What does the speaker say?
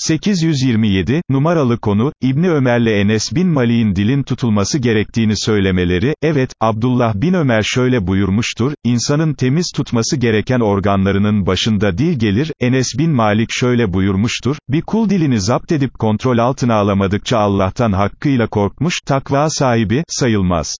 827, numaralı konu, İbni Ömer'le Enes bin Malik'in dilin tutulması gerektiğini söylemeleri, evet, Abdullah bin Ömer şöyle buyurmuştur, insanın temiz tutması gereken organlarının başında dil gelir, Enes bin Malik şöyle buyurmuştur, bir kul dilini zapt edip kontrol altına alamadıkça Allah'tan hakkıyla korkmuş, takva sahibi, sayılmaz.